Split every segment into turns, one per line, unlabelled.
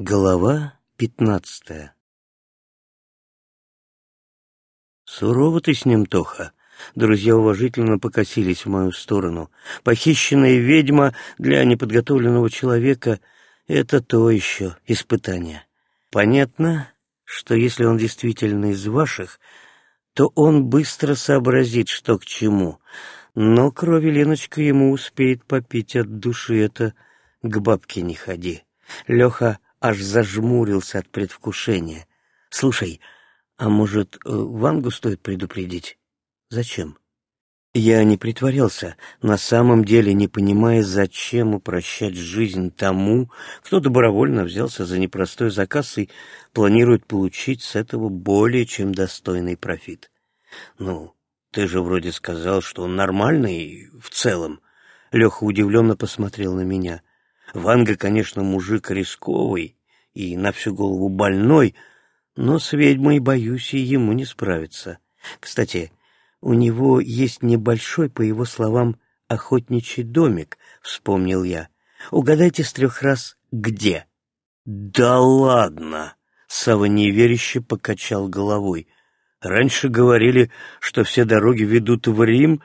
Глава пятнадцатая «Сурово ты с ним, Тоха!» Друзья уважительно покосились в мою сторону. Похищенная ведьма для неподготовленного человека — это то еще испытание. Понятно, что если он действительно из ваших, то он быстро сообразит, что к чему. Но крови Леночка ему успеет попить от души, это к бабке не ходи. Леха аж зажмурился от предвкушения. «Слушай, а может, э, Вангу стоит предупредить?» «Зачем?» Я не притворялся, на самом деле не понимая, зачем упрощать жизнь тому, кто добровольно взялся за непростой заказ и планирует получить с этого более чем достойный профит. «Ну, ты же вроде сказал, что он нормальный в целом». Леха удивленно посмотрел на меня. Ванга, конечно, мужик рисковый и на всю голову больной, но с ведьмой, боюсь, и ему не справиться. Кстати, у него есть небольшой, по его словам, охотничий домик, вспомнил я. Угадайте с трех раз, где? Да ладно! Сава неверяще покачал головой. Раньше говорили, что все дороги ведут в Рим,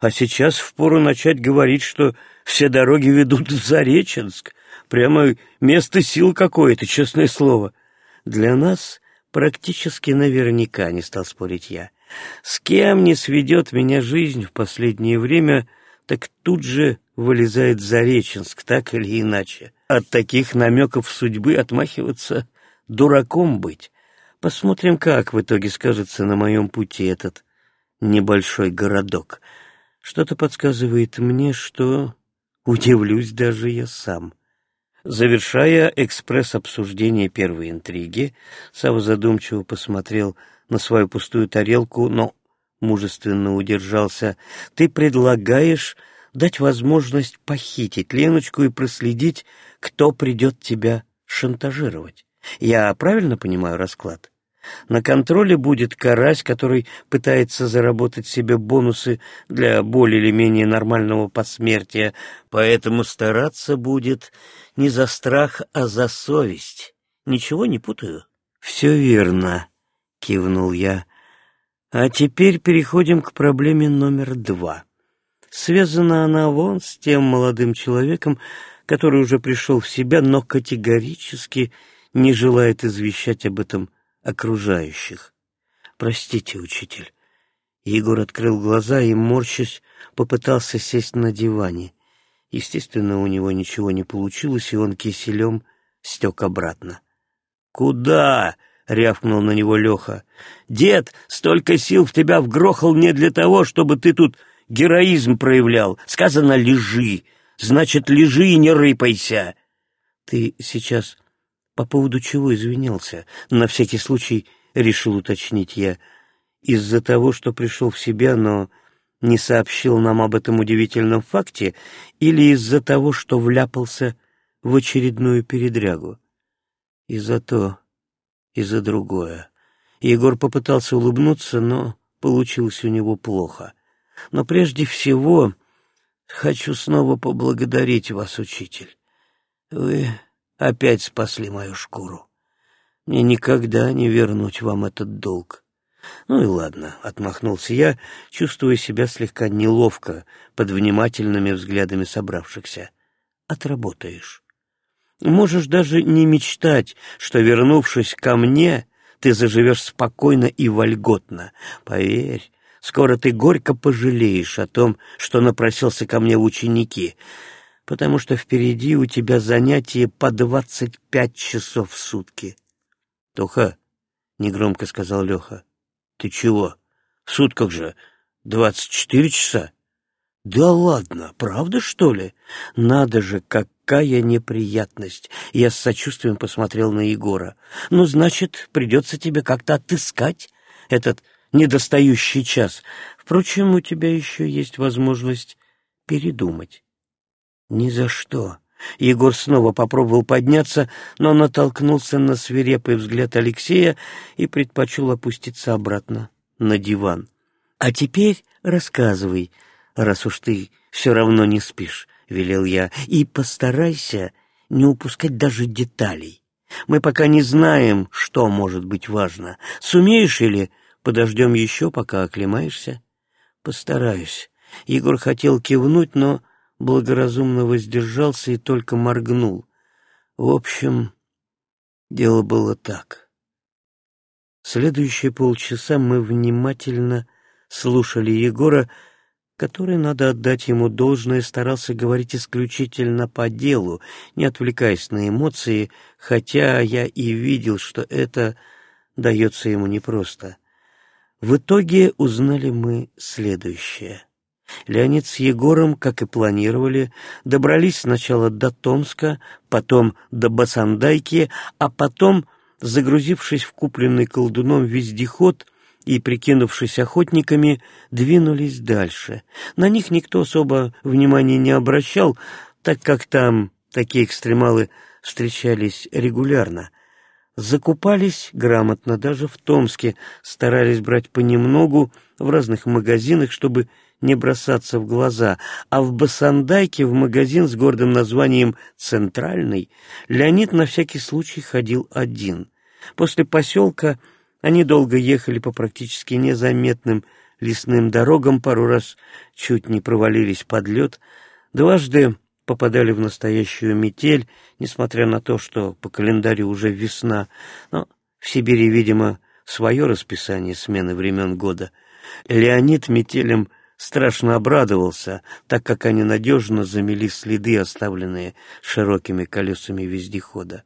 а сейчас впору начать говорить, что все дороги ведут в Зареченск. Прямо место сил какое-то, честное слово. Для нас практически наверняка, не стал спорить я. С кем не сведет меня жизнь в последнее время, так тут же вылезает Зареченск, так или иначе. От таких намеков судьбы отмахиваться дураком быть. Посмотрим, как в итоге скажется на моем пути этот небольшой городок. Что-то подсказывает мне, что удивлюсь даже я сам. Завершая экспресс-обсуждение первой интриги, Сава задумчиво посмотрел на свою пустую тарелку, но мужественно удержался. «Ты предлагаешь дать возможность похитить Леночку и проследить, кто придет тебя шантажировать. Я правильно понимаю расклад?» На контроле будет карась, который пытается заработать себе бонусы для более или менее нормального посмертия, поэтому стараться будет не за страх, а за совесть. Ничего не путаю? Все верно, кивнул я. А теперь переходим к проблеме номер два. Связана она вон с тем молодым человеком, который уже пришел в себя, но категорически не желает извещать об этом окружающих. «Простите, учитель». Егор открыл глаза и, морщась, попытался сесть на диване. Естественно, у него ничего не получилось, и он киселем стек обратно. «Куда?» — рявкнул на него Леха. «Дед столько сил в тебя вгрохал не для того, чтобы ты тут героизм проявлял. Сказано, лежи. Значит, лежи и не рыпайся». «Ты сейчас по поводу чего извинялся? На всякий случай решил уточнить я. Из-за того, что пришел в себя, но не сообщил нам об этом удивительном факте, или из-за того, что вляпался в очередную передрягу? И за то, и за другое. Егор попытался улыбнуться, но получилось у него плохо. Но прежде всего хочу снова поблагодарить вас, учитель. Вы опять спасли мою шкуру. Мне никогда не вернуть вам этот долг. Ну и ладно, отмахнулся я, чувствуя себя слегка неловко под внимательными взглядами собравшихся. Отработаешь. Можешь даже не мечтать, что, вернувшись ко мне, ты заживешь спокойно и вольготно. Поверь, скоро ты горько пожалеешь о том, что напросился ко мне в ученики потому что впереди у тебя занятие по двадцать пять часов в сутки. — Тоха, — негромко сказал Леха, — ты чего? В сутках же двадцать четыре часа? — Да ладно, правда, что ли? Надо же, какая неприятность! Я с сочувствием посмотрел на Егора. Ну, значит, придется тебе как-то отыскать этот недостающий час. Впрочем, у тебя еще есть возможность передумать. «Ни за что!» Егор снова попробовал подняться, но натолкнулся на свирепый взгляд Алексея и предпочел опуститься обратно на диван. «А теперь рассказывай, раз уж ты все равно не спишь», — велел я, — «и постарайся не упускать даже деталей. Мы пока не знаем, что может быть важно. Сумеешь или подождем еще, пока оклемаешься? Постараюсь. Егор хотел кивнуть, но благоразумно воздержался и только моргнул. В общем, дело было так. Следующие полчаса мы внимательно слушали Егора, который, надо отдать ему должное, старался говорить исключительно по делу, не отвлекаясь на эмоции, хотя я и видел, что это дается ему непросто. В итоге узнали мы следующее. Леонид с Егором, как и планировали, добрались сначала до Томска, потом до Басандайки, а потом, загрузившись в купленный колдуном вездеход, и, прикинувшись охотниками, двинулись дальше. На них никто особо внимания не обращал, так как там такие экстремалы встречались регулярно. Закупались грамотно, даже в Томске, старались брать понемногу в разных магазинах, чтобы не бросаться в глаза, а в Басандайке в магазин с гордым названием «Центральный» Леонид на всякий случай ходил один. После поселка они долго ехали по практически незаметным лесным дорогам, пару раз чуть не провалились под лед, дважды попадали в настоящую метель, несмотря на то, что по календарю уже весна, но в Сибири, видимо, свое расписание смены времен года. Леонид метелем страшно обрадовался, так как они надежно замели следы, оставленные широкими колесами вездехода.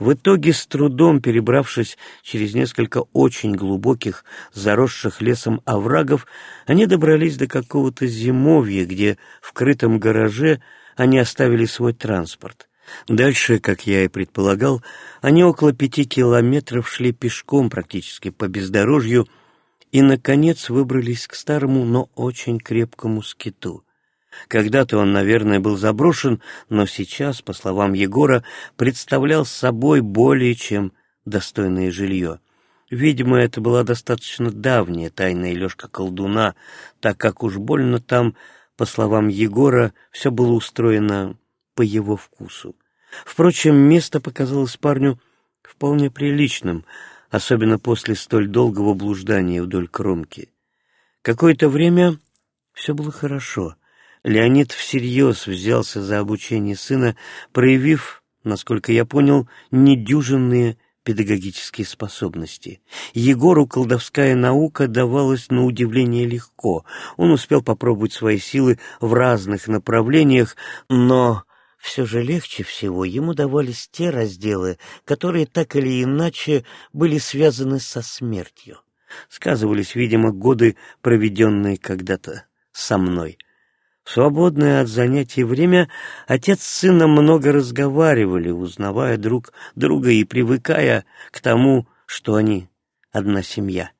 В итоге, с трудом перебравшись через несколько очень глубоких, заросших лесом оврагов, они добрались до какого-то зимовья, где в крытом гараже они оставили свой транспорт. Дальше, как я и предполагал, они около пяти километров шли пешком практически по бездорожью и, наконец, выбрались к старому, но очень крепкому скиту — когда-то он, наверное, был заброшен, но сейчас, по словам Егора, представлял собой более чем достойное жилье. Видимо, это была достаточно давняя тайная лёжка колдуна, так как уж больно там, по словам Егора, все было устроено по его вкусу. Впрочем, место показалось парню вполне приличным, особенно после столь долгого блуждания вдоль кромки. Какое-то время все было хорошо — Леонид всерьез взялся за обучение сына, проявив, насколько я понял, недюжинные педагогические способности. Егору колдовская наука давалась на удивление легко. Он успел попробовать свои силы в разных направлениях, но все же легче всего ему давались те разделы, которые так или иначе были связаны со смертью. Сказывались, видимо, годы, проведенные когда-то со мной свободное от занятий время отец с сыном много разговаривали, узнавая друг друга и привыкая к тому, что они одна семья.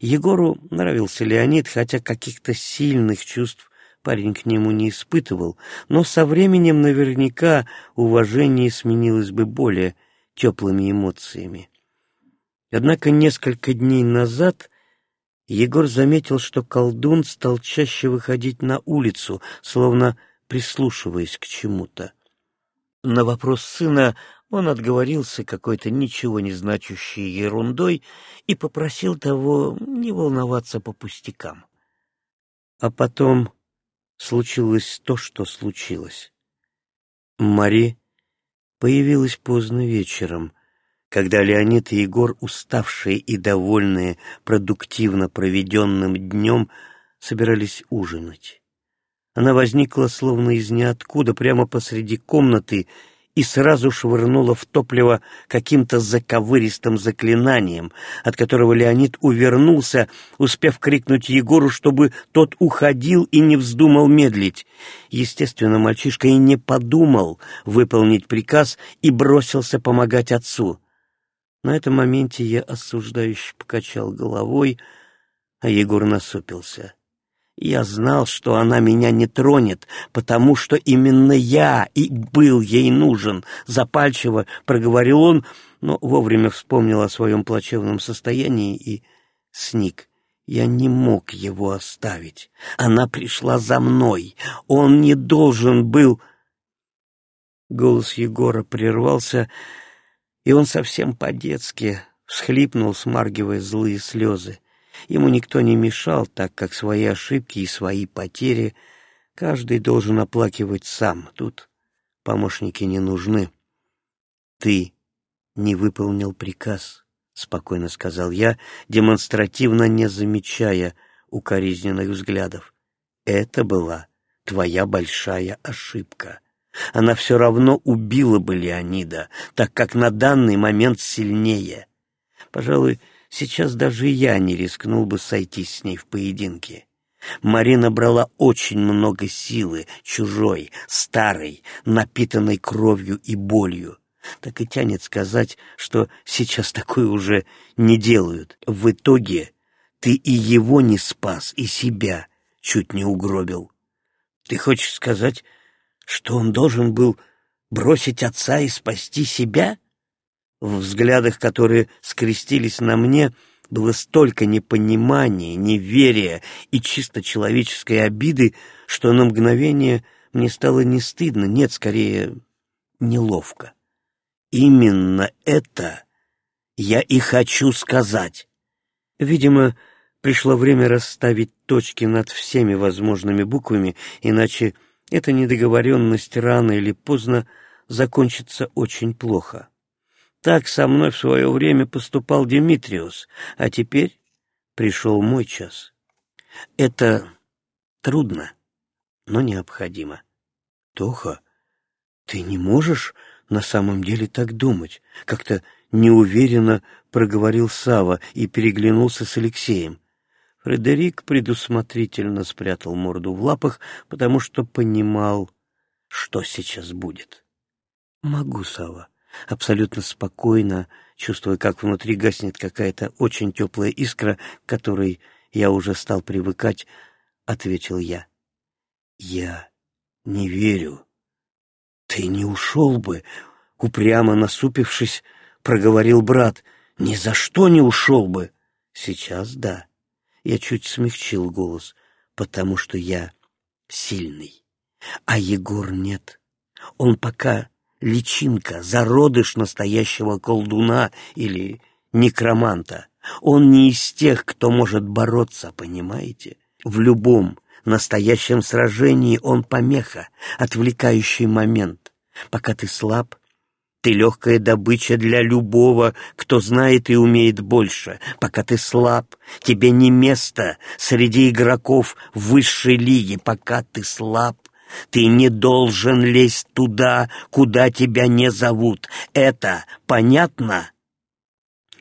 Егору нравился Леонид, хотя каких-то сильных чувств парень к нему не испытывал, но со временем наверняка уважение сменилось бы более теплыми эмоциями. Однако несколько дней назад Егор заметил, что колдун стал чаще выходить на улицу, словно прислушиваясь к чему-то. На вопрос сына он отговорился какой-то ничего не значащей ерундой и попросил того не волноваться по пустякам. А потом случилось то, что случилось. Мари появилась поздно вечером, когда Леонид и Егор, уставшие и довольные продуктивно проведенным днем, собирались ужинать. Она возникла словно из ниоткуда прямо посреди комнаты и сразу швырнула в топливо каким-то заковыристым заклинанием, от которого Леонид увернулся, успев крикнуть Егору, чтобы тот уходил и не вздумал медлить. Естественно, мальчишка и не подумал выполнить приказ и бросился помогать отцу. На этом моменте я осуждающе покачал головой, а Егор насупился. Я знал, что она меня не тронет, потому что именно я и был ей нужен, запальчиво проговорил он, но вовремя вспомнил о своем плачевном состоянии и сник. Я не мог его оставить. Она пришла за мной. Он не должен был... Голос Егора прервался, И он совсем по-детски всхлипнул, смаргивая злые слезы. Ему никто не мешал, так как свои ошибки и свои потери каждый должен оплакивать сам. Тут помощники не нужны. Ты не выполнил приказ, — спокойно сказал я, демонстративно не замечая укоризненных взглядов. Это была твоя большая ошибка. Она все равно убила бы Леонида, так как на данный момент сильнее. Пожалуй, сейчас даже я не рискнул бы сойтись с ней в поединке. Марина брала очень много силы, чужой, старой, напитанной кровью и болью. Так и тянет сказать, что сейчас такое уже не делают. В итоге ты и его не спас, и себя чуть не угробил. Ты хочешь сказать, что он должен был бросить отца и спасти себя? В взглядах, которые скрестились на мне, было столько непонимания, неверия и чисто человеческой обиды, что на мгновение мне стало не стыдно, нет, скорее, неловко. Именно это я и хочу сказать. Видимо, пришло время расставить точки над всеми возможными буквами, иначе эта недоговоренность рано или поздно закончится очень плохо. Так со мной в свое время поступал Димитриус, а теперь пришел мой час. Это трудно, но необходимо. Тоха, ты не можешь на самом деле так думать, как-то неуверенно проговорил Сава и переглянулся с Алексеем. Фредерик предусмотрительно спрятал морду в лапах, потому что понимал, что сейчас будет. «Могу, Сава», абсолютно спокойно, чувствуя, как внутри гаснет какая-то очень теплая искра, к которой я уже стал привыкать, ответил я. «Я не верю. Ты не ушел бы», — упрямо насупившись, проговорил брат. «Ни за что не ушел бы». «Сейчас да». Я чуть смягчил голос, потому что я сильный. А Егор нет. Он пока личинка, зародыш настоящего колдуна или некроманта. Он не из тех, кто может бороться, понимаете? В любом настоящем сражении он помеха, отвлекающий момент. Пока ты слаб, ты легкая добыча для любого, кто знает и умеет больше. Пока ты слаб, тебе не место среди игроков высшей лиги. Пока ты слаб, ты не должен лезть туда, куда тебя не зовут. Это понятно?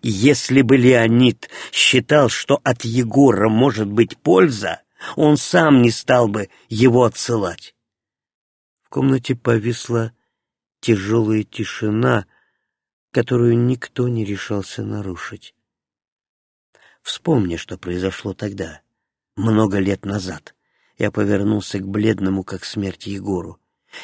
Если бы Леонид считал, что от Егора может быть польза, он сам не стал бы его отсылать. В комнате повисла тяжелая тишина, которую никто не решался нарушить. Вспомни, что произошло тогда, много лет назад. Я повернулся к бледному, как смерть Егору.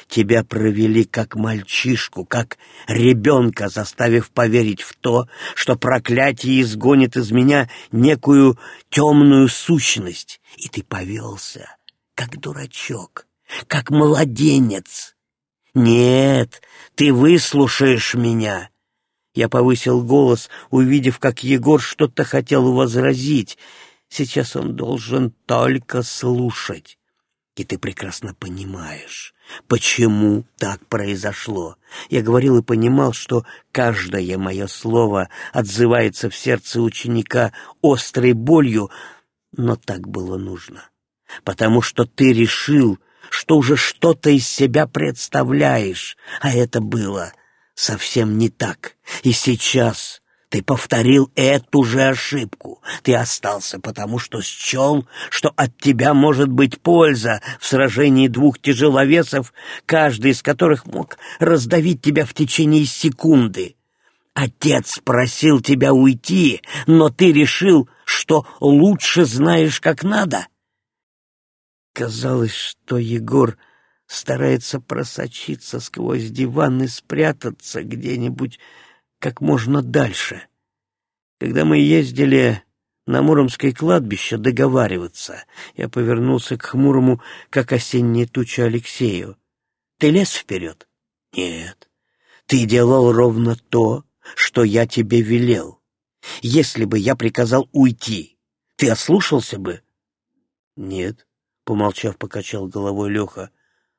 Тебя провели как мальчишку, как ребенка, заставив поверить в то, что проклятие изгонит из меня некую темную сущность. И ты повелся, как дурачок, как младенец. Нет, ты выслушаешь меня. Я повысил голос, увидев, как Егор что-то хотел возразить, Сейчас он должен только слушать. И ты прекрасно понимаешь, почему так произошло. Я говорил и понимал, что каждое мое слово отзывается в сердце ученика острой болью, но так было нужно. Потому что ты решил, что уже что-то из себя представляешь, а это было совсем не так. И сейчас ты повторил эту же ошибку. Ты остался, потому что счел, что от тебя может быть польза в сражении двух тяжеловесов, каждый из которых мог раздавить тебя в течение секунды. Отец просил тебя уйти, но ты решил, что лучше знаешь, как надо. Казалось, что Егор старается просочиться сквозь диван и спрятаться где-нибудь как можно дальше. Когда мы ездили на Муромское кладбище договариваться, я повернулся к хмурому, как осенняя туча Алексею. «Ты лез вперед?» «Нет. Ты делал ровно то, что я тебе велел. Если бы я приказал уйти, ты ослушался бы? Нет, помолчав, покачал головой Леха.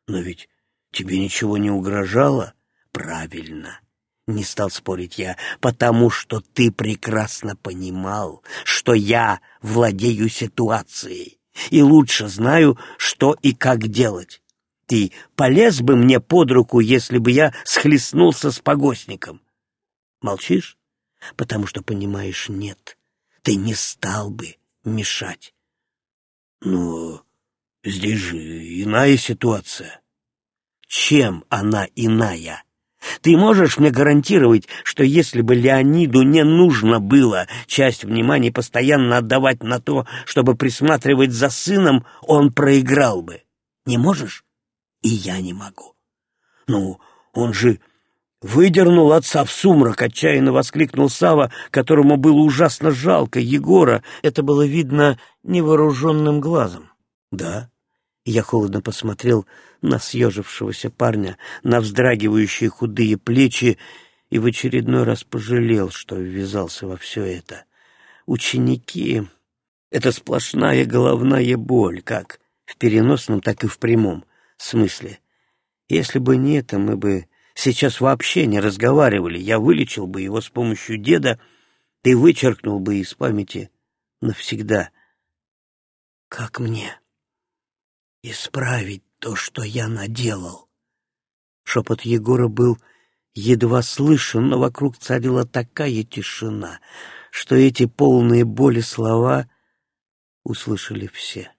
Но ведь тебе ничего не угрожало? Правильно. Не стал спорить я, потому что ты прекрасно понимал, что я владею ситуацией и лучше знаю, что и как делать. Ты полез бы мне под руку, если бы я схлестнулся с погостником? Молчишь? Потому что понимаешь, нет, ты не стал бы мешать. Но здесь же иная ситуация. Чем она иная? Ты можешь мне гарантировать, что если бы Леониду не нужно было часть внимания постоянно отдавать на то, чтобы присматривать за сыном, он проиграл бы? Не можешь? И я не могу. Ну, он же выдернул отца в сумрак, отчаянно воскликнул Сава, которому было ужасно жалко Егора. Это было видно невооруженным глазом. Да, я холодно посмотрел на съежившегося парня, на вздрагивающие худые плечи и в очередной раз пожалел, что ввязался во все это. Ученики — это сплошная головная боль, как в переносном, так и в прямом смысле. Если бы не это, мы бы сейчас вообще не разговаривали. Я вылечил бы его с помощью деда, ты вычеркнул бы из памяти навсегда. Как мне исправить то, что я наделал. Шепот Егора был едва слышен, но вокруг царила такая тишина, что эти полные боли слова услышали все.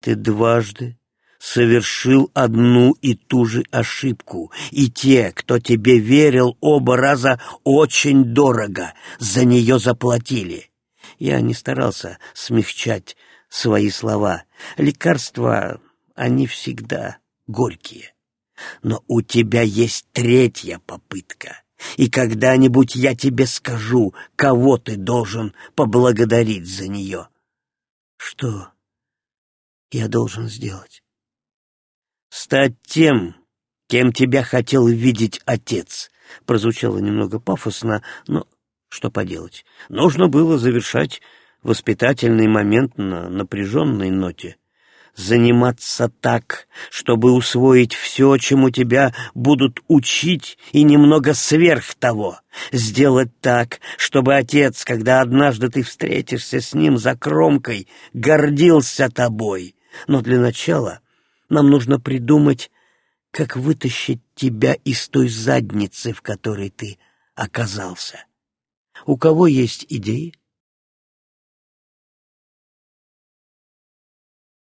Ты дважды совершил одну и ту же ошибку, и те, кто тебе верил, оба раза очень дорого за нее заплатили. Я не старался смягчать свои слова. Лекарства они всегда горькие. Но у тебя есть третья попытка, и когда-нибудь я тебе скажу, кого ты должен поблагодарить за нее. Что я должен сделать? Стать тем, кем тебя хотел видеть отец. Прозвучало немного пафосно, но что поделать. Нужно было завершать воспитательный момент на напряженной ноте заниматься так, чтобы усвоить все, чему тебя будут учить, и немного сверх того. Сделать так, чтобы отец, когда однажды ты встретишься с ним за кромкой, гордился тобой. Но для начала нам нужно придумать, как вытащить тебя из той задницы, в которой ты оказался. У кого есть идеи?